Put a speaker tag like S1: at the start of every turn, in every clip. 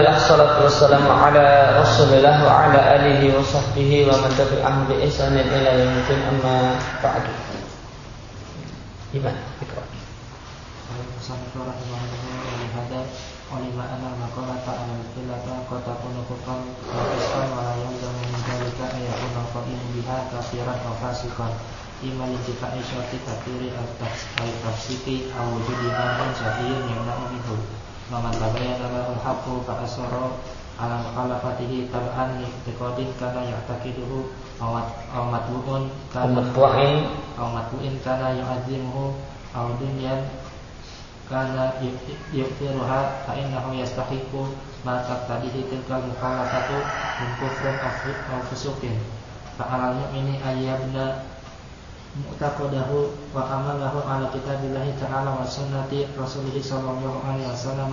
S1: Alhamdulillah salatu wassalamu ala Rasulillah wa ala alihi wa sahbihi wa man tabi'ahum bi ihsanin ila yaumil amma ba'du. Iman, ikra.
S2: ولما أن المقالة على القلة قد تكون كفرا وفسقا ولا يلزم من ذلك أن يكون القائم بها كافرا أو فاسقا إما لانتفاع شرط تكفير التفسيق أو وجود أمر شرعي يمنع منه Maman tabayyana lahu al-haqqu fa asara ala mukhalafatihi tab'an li i'tiqadin kana ya'taqiduhu aw matbu'un kana matbu'in aw matbu'in kana yu'azzimuhu aw dunyan kana yu'tiruha fa innahu yastahiqu ma taqtadihi tilka mukhalafatu min kufrin aw fusuqin fa 'ala al-mu'mini ayyabna فعلى المؤمن أن يبنى معتقده وعمله على كتاب الله تعالى وسنة رسوله صلى الله عليه وسلم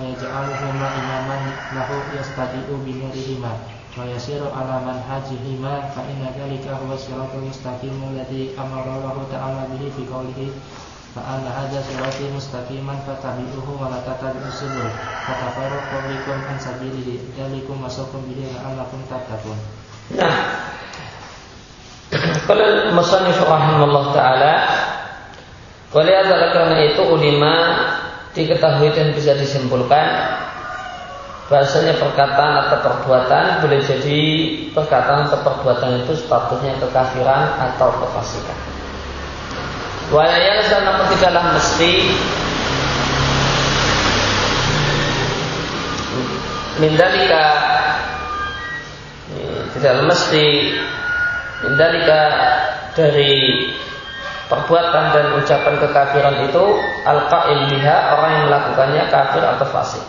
S2: ويجعلهما إماما له يستجيء بنورهما ويسير على منهجهما فإن ذلك هو الصراط المستقيم الذي أمر الله تعالى به في قوله فأن هذا صراطي مستقيما فاتبعوه ولا تتبعوا السبل فتفرق بكم عن سبيله ذلكم وصاكم به لعلكم تتقون.
S1: Nah, kalau musannif rahimahullah taala adalah karena itu ulima diketahui dan bisa disimpulkan bahasanya perkataan atau perbuatan boleh jadi perkataan atau perbuatan itu statusnya kekafiran atau kefasikan. Wala yalzam namun tidaklah mesti Mindalika Tidak mesti Mindalika Dari Perbuatan dan ucapan kekafiran itu Al-Qa'il biha Orang yang melakukannya kafir atau fasik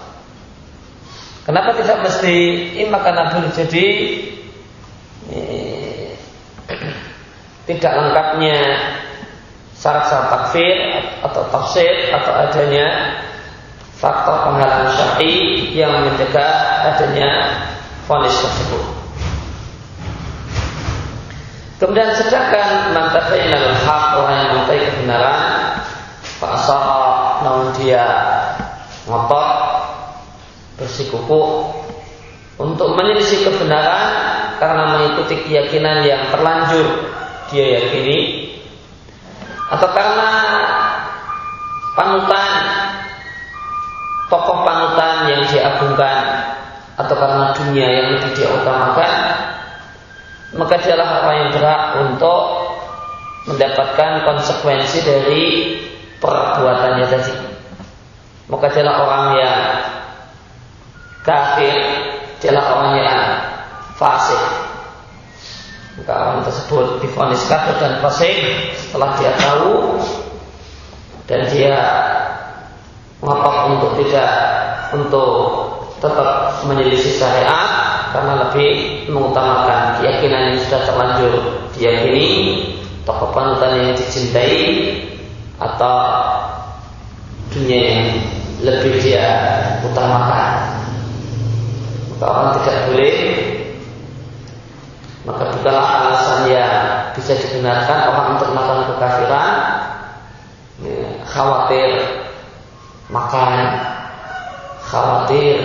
S1: Kenapa tidak mesti Ini karena boleh jadi Tidak lengkapnya syarat-syarat takfir atau tafsir atau adanya faktor penghalang syar'i yang mencegah adanya fonis tersebut. Kemudian sedangkan mantafainal hak orang yang mengetahui kebenaran Fa'asara namun dia ngotot bersikuku untuk menyelisih kebenaran karena mengikuti keyakinan yang terlanjur dia yakini atau karena panutan tokoh panutan yang diagungkan atau karena dunia yang lebih dia utamakan maka dialah orang yang berhak untuk mendapatkan konsekuensi dari perbuatannya tadi. Maka dialah orang yang kafir dialah orang yang fasik. Maka orang tersebut difonis kafir dan fasik setelah dia tahu dan dia ngotot untuk tidak untuk tetap menyelisih syariat karena lebih mengutamakan keyakinan yang sudah terlanjur diyakini tokoh panutan yang dicintai atau dunia yang lebih dia utamakan. Maka orang tidak boleh maka bukanlah alasan yang bisa dibenarkan orang untuk melakukan kekafiran ya, khawatir makan khawatir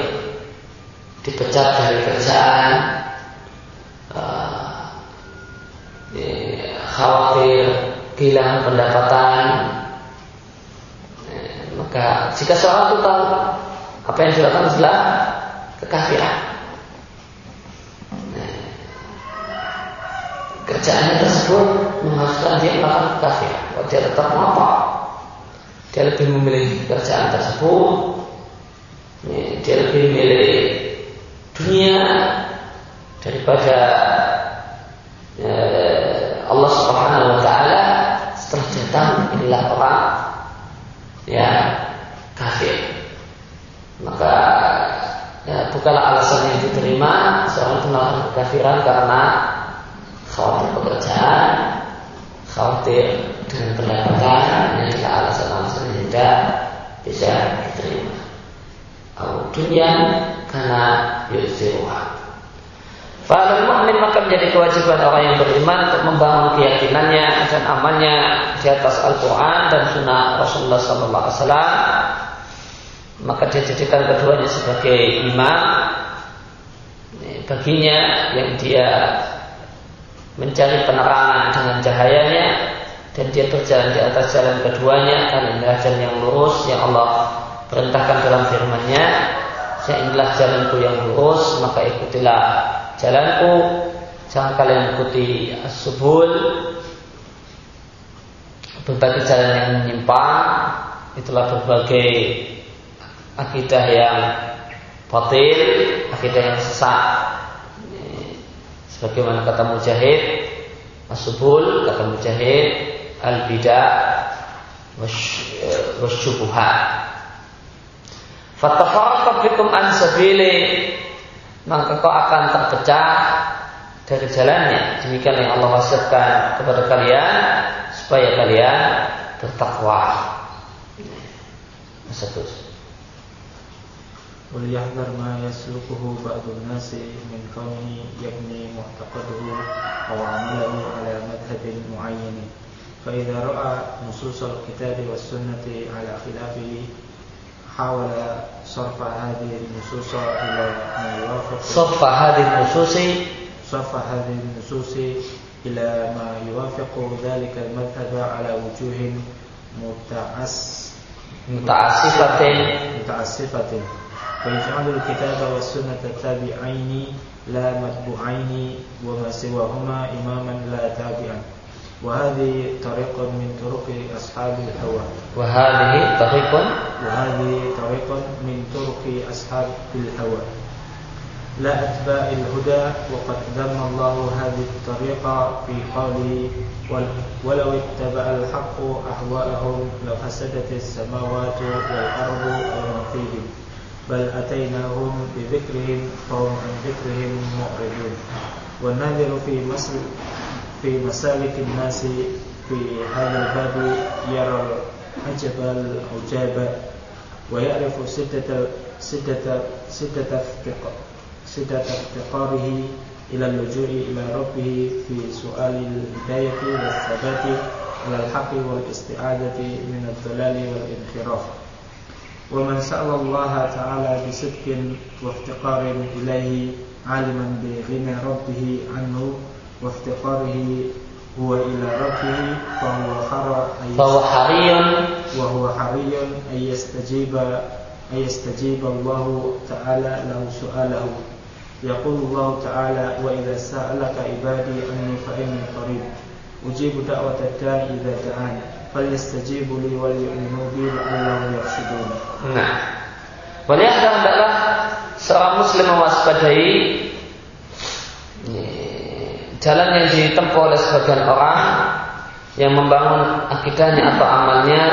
S1: dipecat dari kerjaan uh, ya, khawatir kehilangan pendapatan ya, maka jika seorang itu tahu apa yang dilakukan adalah kekafiran kerjaannya tersebut mengharuskan dia melakukan kafir. Kalau dia tetap apa? Dia lebih memilih kerjaan tersebut. Dia lebih memilih dunia daripada eh, Allah Subhanahu Wa Taala setelah tahu inilah orang ya kafir. Maka ya, bukanlah alasan yang diterima seorang melakukan kekafiran karena khawatir pekerjaan, khawatir dengan pendapatan, yang adalah alasan-alasan yang tidak bisa diterima. Dunia karena yusiruha. Fa'al mu'min maka menjadi kewajiban orang yang beriman untuk membangun keyakinannya dan amalnya di atas Al-Quran dan Sunnah Rasulullah Wasallam. Maka dia jadikan keduanya sebagai imam. Baginya yang dia mencari penerangan dengan cahayanya dan dia berjalan di atas jalan keduanya karena jalan yang lurus yang Allah perintahkan dalam firman-Nya. ya inilah jalanku yang lurus maka ikutilah jalanku. Jangan kalian ikuti subul berbagai jalan yang menyimpang. Itulah berbagai akidah yang batil akidah yang sesat. Sebagaimana kata mujahid asubul kata mujahid al bidah wasyubuhat Fatafarqa bikum an sabili maka kau akan terpecah dari jalannya. Demikian yang Allah wasiatkan kepada kalian supaya kalian bertakwa. Satu.
S3: وليحذر ما يسلكه بعض الناس من كونه يبني معتقده أو عمله على مذهب معين فإذا رأى نصوص الكتاب والسنة على خلافه حاول صرف هذه النصوص إلى ما يوافق.
S1: صرف هذه النصوص.
S3: صرف هذه النصوص إلى ما يوافق ذلك المذهب على وجوه متعس
S1: متعسفة.
S3: متعسفة. ويجعل الكتاب والسنة التابعين لا متبوعين وما سواهما إماما لا تابعا. وهذه طريق من طرق أصحاب الهوى.
S1: وهذه طريق
S3: وهذه طريق من طرق أصحاب الهوى. لا أتباع الهدى وقد ذم الله هذه الطريقة في قوله ولو اتبع الحق أهواءهم لفسدت السماوات والأرض ومن فيهم. بل أتيناهم بذكرهم فهم عن ذكرهم معرضون. والناظر في مصر في مسالك الناس في هذا الباب يرى العجب العجاب ويعرف سدة سدة سدة سدة افتقاره إلى اللجوء إلى ربه في سؤال الهداية والثبات على الحق والاستعادة من الضلال والانحراف. ومن سأل الله تعالى بصدق وافتقار إليه عالما بغنى ربه عنه وافتقاره هو إلى ربه فهو حر
S1: فهو حري.
S3: وهو حري أن يستجيب أن يستجيب الله تعالى له سؤاله. يقول الله تعالى وإذا سألك عبادي عني فإني قريب أجيب دعوة الداع إذا دعاني فليستجيبوا لي وليؤمنوا بي لعلهم يرشدون.
S1: Nah, waliyahdar adalah seorang muslim mewaspadai jalan yang ditempuh oleh sebagian orang yang membangun akidahnya atau amalnya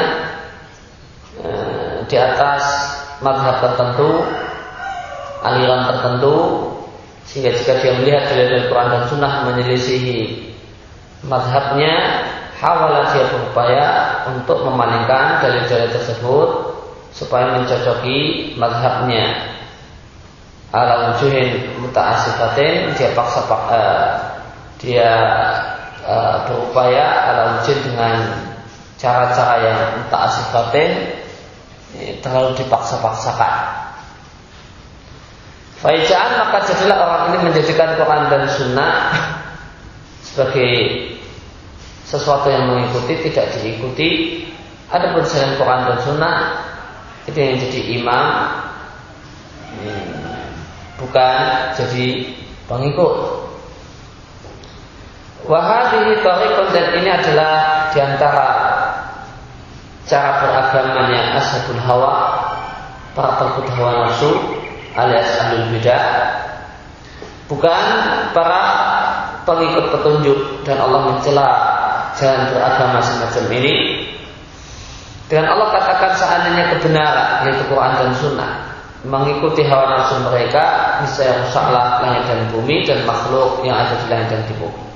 S1: eh, di atas madhab tertentu, aliran tertentu, sehingga jika dia melihat dalil Quran dan Sunnah menyelisihi madhabnya, hawalah dia berupaya untuk memalingkan dalil-dalil tersebut supaya mencocoki madhabnya. Ala wujuhin muta'asifatin dia paksa pak, uh, dia uh, berupaya ala wujud dengan cara-cara yang tak asifatin terlalu dipaksa-paksakan. Faijaan maka jadilah orang ini menjadikan Quran dan Sunnah sebagai sesuatu yang mengikuti tidak diikuti. Ada selain Quran dan Sunnah itu yang jadi imam bukan jadi pengikut. Wahadihi tariqun dan ini adalah di antara cara beragamanya ashabul hawa para pengikut hawa nafsu alias ahlul bidah. Bukan para pengikut petunjuk dan Allah mencela jalan beragama semacam ini. Dengan Allah katakan seandainya kebenaran yaitu Quran dan Sunnah mengikuti hawa nafsu mereka bisa rusaklah langit dan bumi dan makhluk yang ada di langit dan di bumi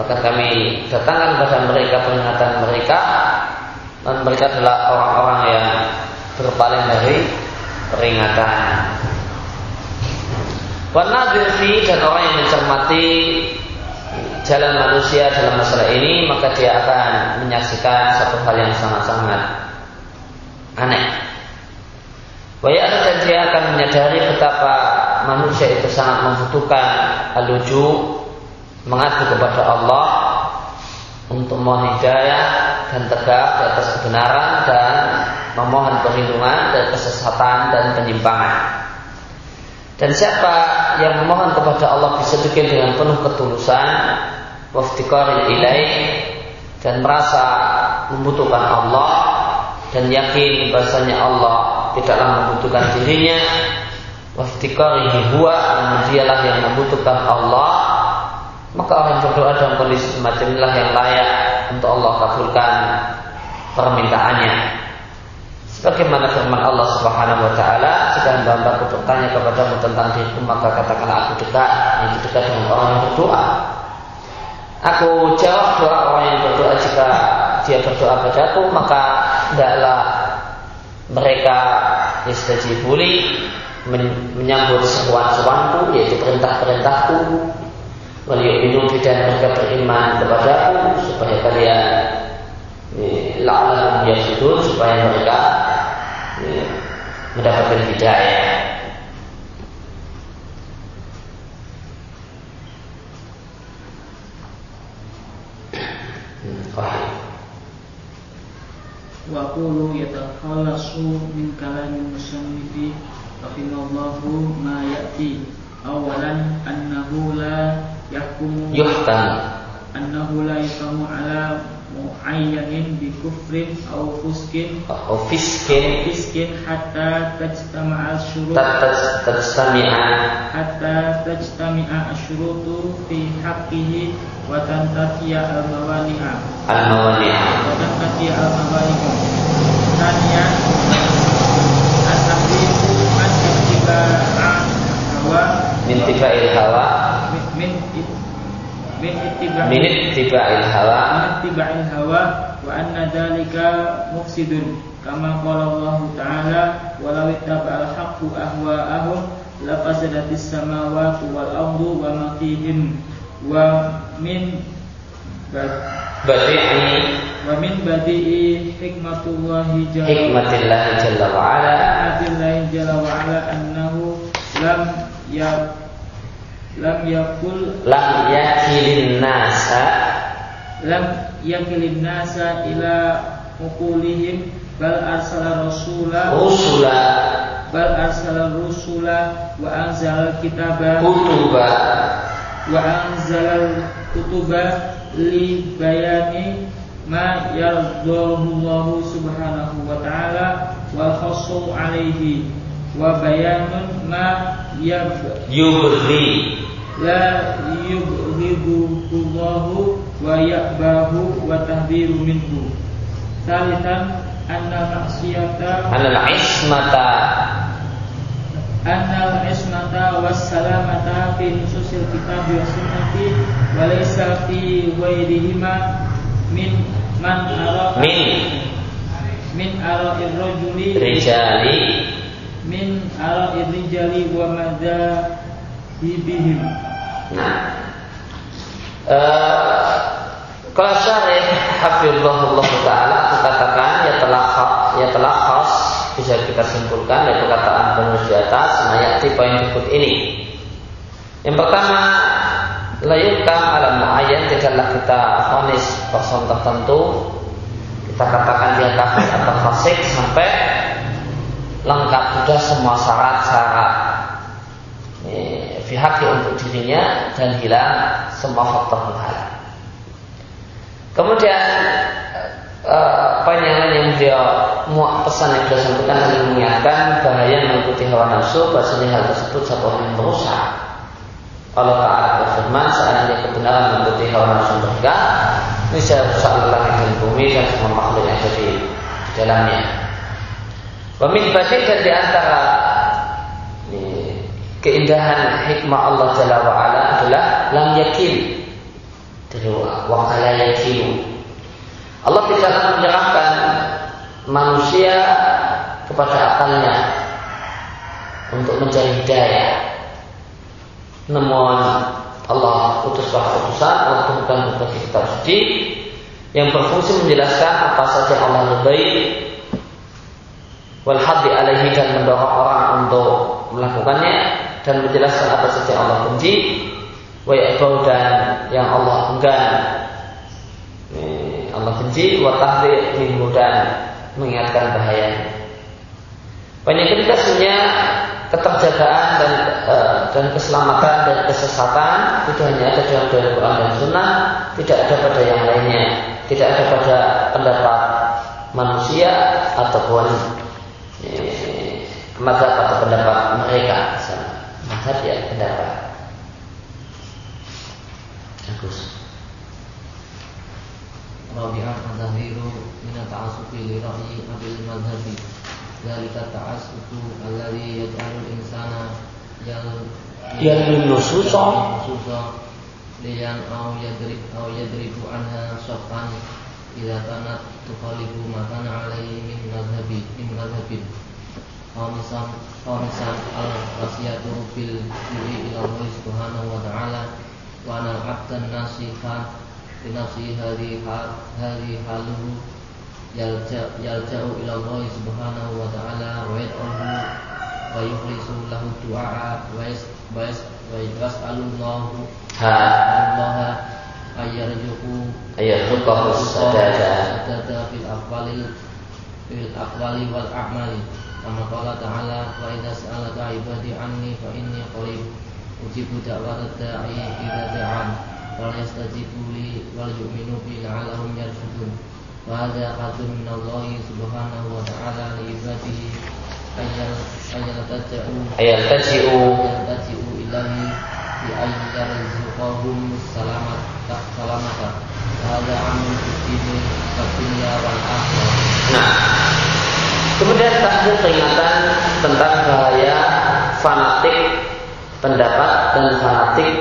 S1: maka kami datangkan kepada mereka peringatan mereka dan mereka adalah orang-orang yang berpaling dari peringatan. Wanadir dan orang yang mencermati jalan manusia dalam masalah ini maka dia akan menyaksikan satu hal yang sangat-sangat aneh. Wayar dan dia akan menyadari betapa manusia itu sangat membutuhkan aluju mengadu kepada Allah untuk mohon hidayah dan tegak di atas kebenaran dan memohon perlindungan dari kesesatan dan penyimpangan. Dan siapa yang memohon kepada Allah bisa bikin dengan penuh ketulusan, waftiqarin ilaih dan merasa membutuhkan Allah dan yakin bahasanya Allah tidaklah membutuhkan dirinya waftiqarihi huwa namun dialah yang membutuhkan Allah maka orang berdoa dalam kondisi semacam inilah yang layak untuk Allah kabulkan permintaannya. Sebagaimana firman Allah Subhanahu wa taala jika hamba bertanya kepadamu tentang diriku maka katakanlah aku dekat. Yang dekat dengan orang yang berdoa. Aku jawab doa orang yang berdoa. Jika dia berdoa padaku maka tidaklah mereka istajibuli menyambut seruan-seruanku yaitu perintah-perintahku Waliyuminu bidan mereka beriman kepada aku supaya kalian la'alam yasudun supaya mereka mendapatkan hidayah.
S4: Wa qulu yatakhallasu min kalamin musannifi rahimallahu ma ya'ti awalan annahu la يحكم
S1: يحكم
S4: أنه لا يحكم على معين بكفر أو فسق
S1: أو فسق
S4: أو فسق حتى تجتمع الشروط
S1: تجتمع
S4: حتى تجتمع الشروط في حقه وتنتفي الموانع
S1: الموانع
S4: وتنتفي الموانع ثانيا التحريم من اتباع الهوى
S1: من اتباع الهوى
S4: من min ittiba'
S1: min ittiba'il hawa.
S4: Min ittiba'il hawa wa anna dzalika mufsidun. Kama qala Allah taala walau ittaba'al haqqu ahwa'ahum lafasadatis samawati wal ardu wa ma fihim. Wa min
S1: badi'i
S4: wa min badi'i hikmatullahi jalla
S1: hikmatillahi jalla wa ala.
S4: Hikmatillahi jalla wa ala annahu lam ya lam yakul
S1: lam yakilin nasa.
S4: Lam yakilin nasa ila ukulihim bal arsala rasula.
S1: Rusula.
S4: Bal arsala rusula wa anzal kitaba.
S1: Kutuba.
S4: Wa anzal kutuba li bayani ma yardahu Allah subhanahu wa ta'ala wa khassu alaihi wa bayanun ma
S1: yubri
S4: la yubghidullahu wa ya'bahu wa tahdiru minhu. Salisan anna maksiyata
S1: anna al-ismata
S4: anna al-ismata was salamata fi nususil kitab wa sunnati wa laysa fi ghairihima min man ara
S1: min.
S4: min ara rajuli
S1: rijali
S4: min ala rijali wa madzhabihim.
S1: Nah, uh, kalau syarih hafizahullah taala katakan ya telah ya telah khas bisa kita simpulkan dari perkataan penulis di atas mayati poin berikut ini. Yang pertama layukam alam muayyan tidaklah kita fonis person tertentu kita katakan dia kafir atau fasik sampai lengkap sudah semua syarat-syarat pihak untuk dirinya dan hilang semua faktor penghalang. Kemudian poin yang lain yang dia muak pesan yang beliau sampaikan adalah mengingatkan bahaya mengikuti hawa nafsu bahasanya hal tersebut satu hal yang merusak. Allah Taala berfirman seandainya kebenaran mengikuti hawa nafsu mereka, ini saya rusak langit dan bumi dan semua makhluk yang ada di dalamnya. Wamin batin dan di antara keindahan hikmah Allah Jalla wa'ala adalah lam yakin. Dari wakala yakin. Allah tidak akan menyerahkan manusia kepada akalnya untuk mencari hidayah. Namun Allah utuslah utusan untuk bukan berbagi kitab suci yang berfungsi menjelaskan apa saja Allah lebih baik wal alaihi dan mendorong orang untuk melakukannya dan menjelaskan apa saja Allah benci wa dan yang Allah enggan Allah benci wa tahdir dan mengingatkan bahaya. Banyak ketika sebenarnya keterjagaan dan e, dan keselamatan dan kesesatan itu hanya ada dalam dalam Quran dan Sunnah, tidak ada pada yang lainnya, tidak ada pada pendapat manusia ataupun mazhab atau pendapat mereka, mazhab ya pendapat.
S5: Bagus. Rabi'an al-zahiru min ta'asufi li ra'yi abil madhabi Zalika ta'asufu alladhi yaj'alul insana
S1: yal Yal nususa
S5: Liyan au yadrib au yadribu anha syafan Ila tanat tukhalifu makana alaihi min madhabi min madhabin Khamisan Khamisan al-rasiyatu bil ila Allah subhanahu wa ta'ala Wa anal abdan nasihan binafsi hari hari haluhu yalja yalja'u ila wa ta'ala wa yad'uhu wa yukhlisu lahu wa wa wa ayyarjuhu
S1: ayyarjuhu sadada.
S5: sadada fil aqwali fil aqwali wal a'mali. Kama qala ta'ala wa idza sa'alaka ibadi anni fa inni qarib ujibu da'wata da'i idza da'an wal yastajibu li wal yu'minu bi la'allahum yarshudun. Wa hadha qadrun min Allah subhanahu wa ta'ala li ibadihi taj'u
S1: ayyal taj'u
S5: ayyal taj'u ilahi bi ayyar zuqahum salamat tak salamata akhirah
S1: nah kemudian tahdir peringatan tentang bahaya fanatik pendapat dan fanatik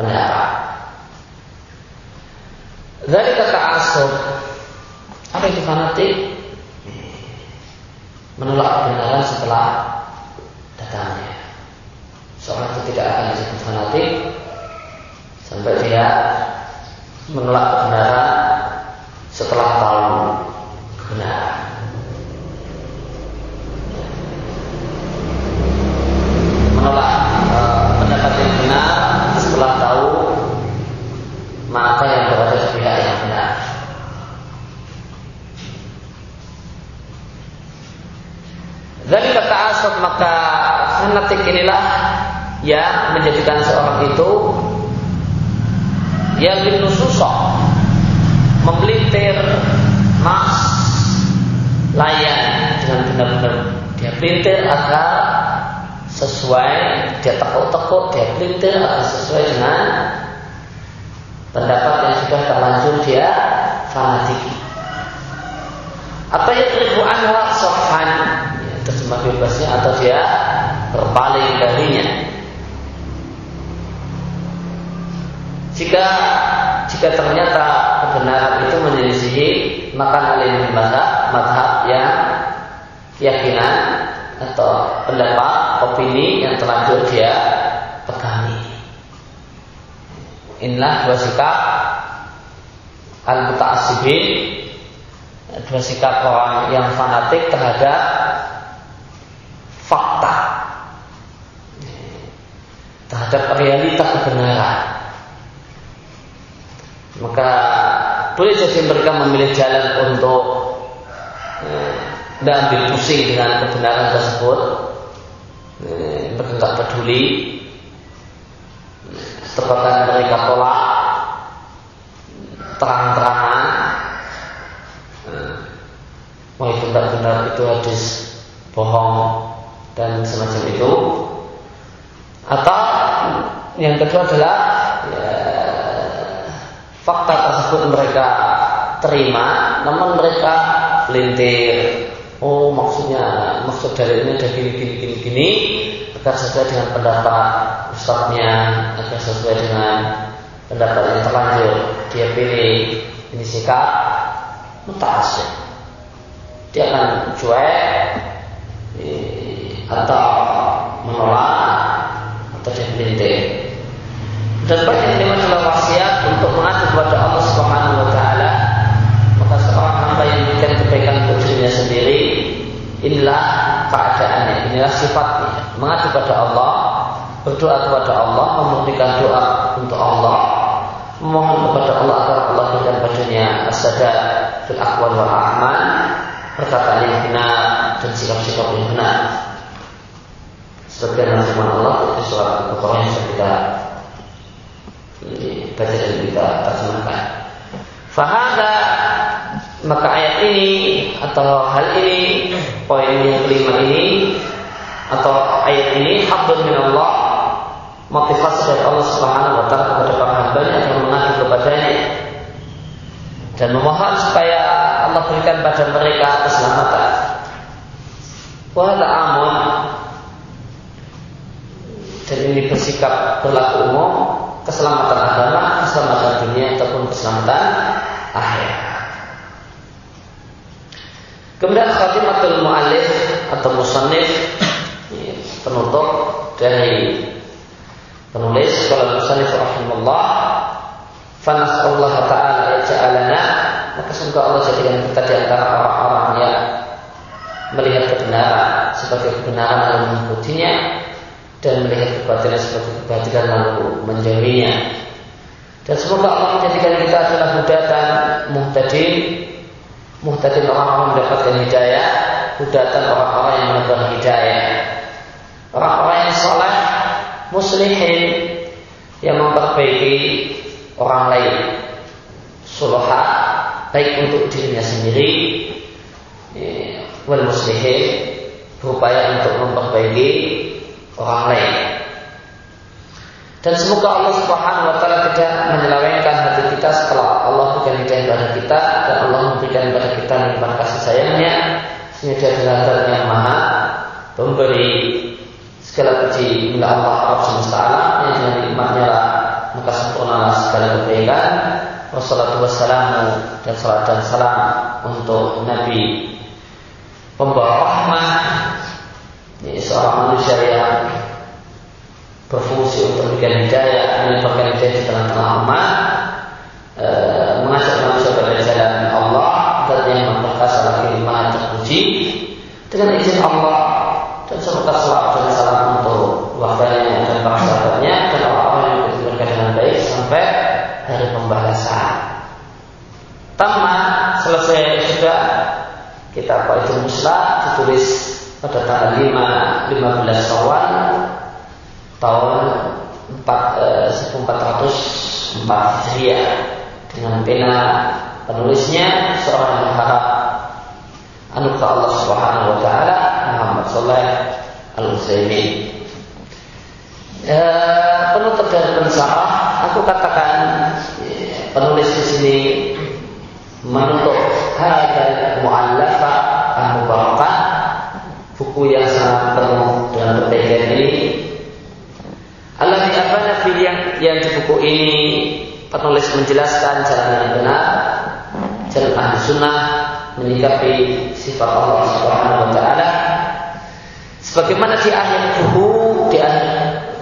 S1: pendapat. Dari kata asal, apa itu fanatik? Menolak kebenaran setelah datangnya. Seorang itu tidak akan disebut fanatik sampai dia menolak kebenaran setelah tahu kebenaran. Menolak uh, pendapat yang benar setelah tahu maka yang berada di pihak yang benar. Dari kata asal maka fanatik inilah yang menjadikan seorang itu yang dinususok membelintir mas layan dengan benar-benar dia pelintir agar sesuai dia tekuk-tekuk dia pelintir akan sesuai dengan pendapat yang sudah terlanjur dia fanatiki. Atau yang ribu anwar sofan ya, terjemah bebasnya atau dia berpaling darinya jika jika ternyata kebenaran itu menyelisihi maka alim madhab madhab yang keyakinan atau pendapat opini yang terlanjur dia pegangi. Inilah dua sikap al mutaassibin dua sikap orang yang fanatik terhadap fakta terhadap realita kebenaran maka boleh jadi mereka memilih jalan untuk eh, ambil pusing dengan kebenaran tersebut. Eh, mereka tidak peduli. Terkadang mereka tolak terang-terangan. Eh, Wah itu tidak benar itu hadis bohong dan semacam itu. Atau yang kedua adalah ya, fakta tersebut mereka terima namun mereka lintir Oh maksudnya maksud dari ini ada gini gini gini gini agar sesuai dengan pendapat ustadznya agar sesuai dengan pendapat yang terlanjur dia pilih. Ini sikap mutasya dia akan cuek eh, atau menolak atau dia melintir. Dan banyak yang adalah wasiat untuk mengadu kepada Allah Wa memberikan kebaikan untuk dirinya sendiri. Sifatnya. Mengadu pada Allah berdoa kepada Allah membuktikan doa untuk Allah. Memohon kepada Allah agar Allah berikan padanya asadat fil aqwal wal a'mal perkataan yang benar dan sikap-sikap yang benar. Sebagian firman Allah di surat Al-Baqarah yang kita baca dan kita terjemahkan. Fahada maka ayat ini atau hal ini poin yang kelima ini atau ayat ini hablum min Allah motivasi dari Allah Subhanahu wa taala kepada para hambanya agar mengadu kepadanya dan memohon supaya Allah berikan pada mereka keselamatan. Wahada amun dan ini bersikap berlaku umum keselamatan agama, keselamatan dunia ataupun keselamatan akhir. Kemudian khatimatul mu'alif atau musannif penutup dari penulis kalau musannif rahimahullah Allah ta'ala ja'alana maka semoga Allah jadikan kita di antara orang-orang yang melihat kebenaran sebagai kebenaran dan mengikutinya dan melihat kebatilan sebagai kebatilan lalu menjauhinya. Dan semoga Allah menjadikan kita adalah hudatan muhtadin muhtadin orang-orang mendapatkan hidayah hudatan orang-orang yang menebar hidayah orang-orang yang soleh muslimin yang memperbaiki orang lain suluha baik untuk dirinya sendiri eh, wal muslimin berupaya untuk memperbaiki orang lain. Dan semoga Allah Subhanahu wa taala tidak menyelewengkan hati kita setelah Allah berikan hidayah kepada kita dan Allah memberikan kepada kita nikmat kasih sayangnya. Sehingga dia adalah zat yang maha pemberi. Segala puji milik Allah Rabb semesta alam. Yang dengan nikmatnya lah maka sempurnalah segala kebaikan. Wassalatu wassalamu dan salat dan salam untuk Nabi. Pembawa rahmat. Ini seorang manusia yang memberikan hidayah, menyebarkan hidayah di tengah-tengah umat, e, mengajak manusia pada jalan Allah dan yang memperkasa lagi maha terpuji dengan izin Allah dan semoga selalu dan salam untuk keluarganya dan para sahabatnya dan orang-orang yang beribadah dengan baik sampai hari pembahasan. Tamat selesai sudah kita apa itu muslah ditulis pada tanggal 5 15 Syawal tahun 4, 1404 Hijriah dengan pena penulisnya seorang yang berharap anugerah Allah Subhanahu wa taala Muhammad Saleh Al-Utsaimin. E, penutup dari pensarah aku katakan e, penulis di sini menutup hadal mu'allafah al-mubarakah buku yang sangat penuh dengan perbedaan ini yang, di buku ini penulis menjelaskan jalan yang benar jalan ahli sunnah menyikapi sifat Allah Subhanahu wa taala. Sebagaimana di akhir buku di akhir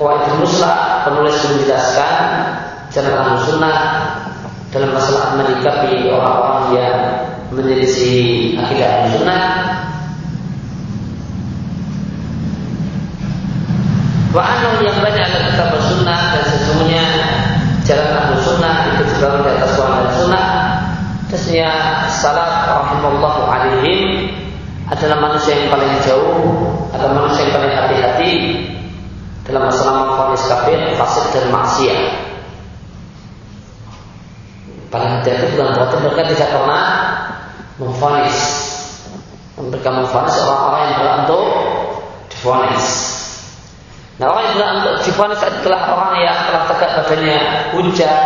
S1: Qawaidul Muslah penulis menjelaskan jalan ahli sunnah dalam masalah menyikapi orang-orang yang menyelisih akidah ahli sunnah. Wa annahu yang banyak adalah kitab sunnah dan sesungguhnya jalan ahlu sunnah itu dibangun di atas wahai sunnah. Tesnya salat rahimallahu alaihim adalah manusia yang paling jauh atau manusia yang paling hati-hati dalam masalah memfonis kafir, fasik dan maksiat. Paling hati-hati bukan berarti mereka tidak pernah memfonis. Mereka memfonis orang-orang yang berat untuk difonis. Nah orang yang benar untuk difonis adalah orang yang telah tegak padanya hujah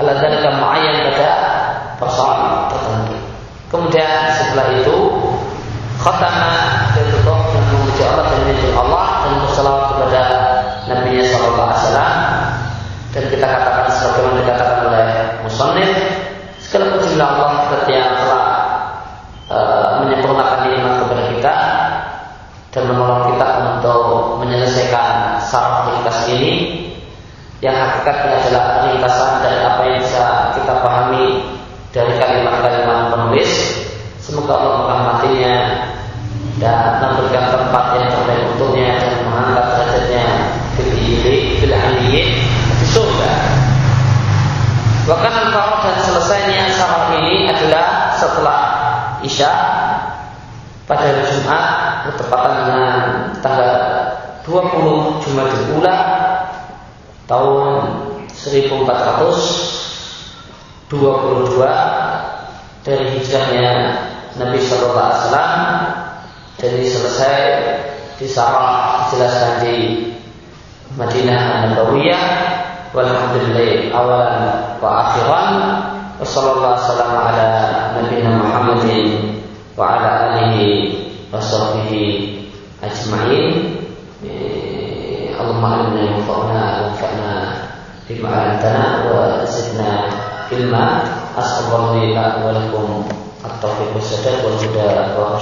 S1: ala dalika muayyan pada persoalan tertentu. Kemudian setelah itu khatama dan tutup dan memuji Allah dan memuji Allah dan bersalawat kepada Nabi nya Sallallahu Alaihi Wasallam dan kita katakan sebagaimana dikatakan oleh Musannif segala puji Allah yang telah uh, menyempurnakan nikmat kepada kita dan menolong kita untuk menyelesaikan syarat aktivitas ini yang hakikatnya adalah ringkasan dari apa yang bisa kita pahami dari kalimat-kalimat penulis. Semoga Allah merahmatinya dan memberikan tempat yang terbaik untuknya dan mengangkat derajatnya fil aliyyin di surga. Bahkan farad dan selesainya syarat ini adalah setelah Isya pada hari Jumat bertepatan dengan tanggal 20 Jumat Ula tahun 1422 dari hijrahnya Nabi Shallallahu Alaihi Wasallam. Jadi selesai disarah dijelaskan di Madinah Nabawiyah walhamdulillah awalan wa akhiran. Wa sallallahu wasallam ala nabiyina Muhammadin wa ala alihi wa sahbihi ajma'in Allahumma inna yanfa'na wanfa'na bima 'allamtana wa zidna ilma. As'alullah li wa lakum at-tawfiq was sadad wal huda wa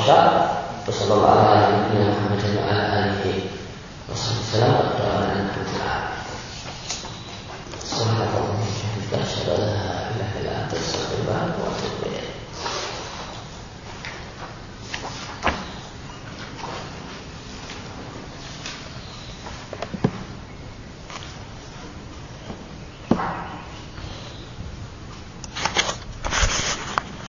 S1: wa sallallahu Muhammadin wa ala alihi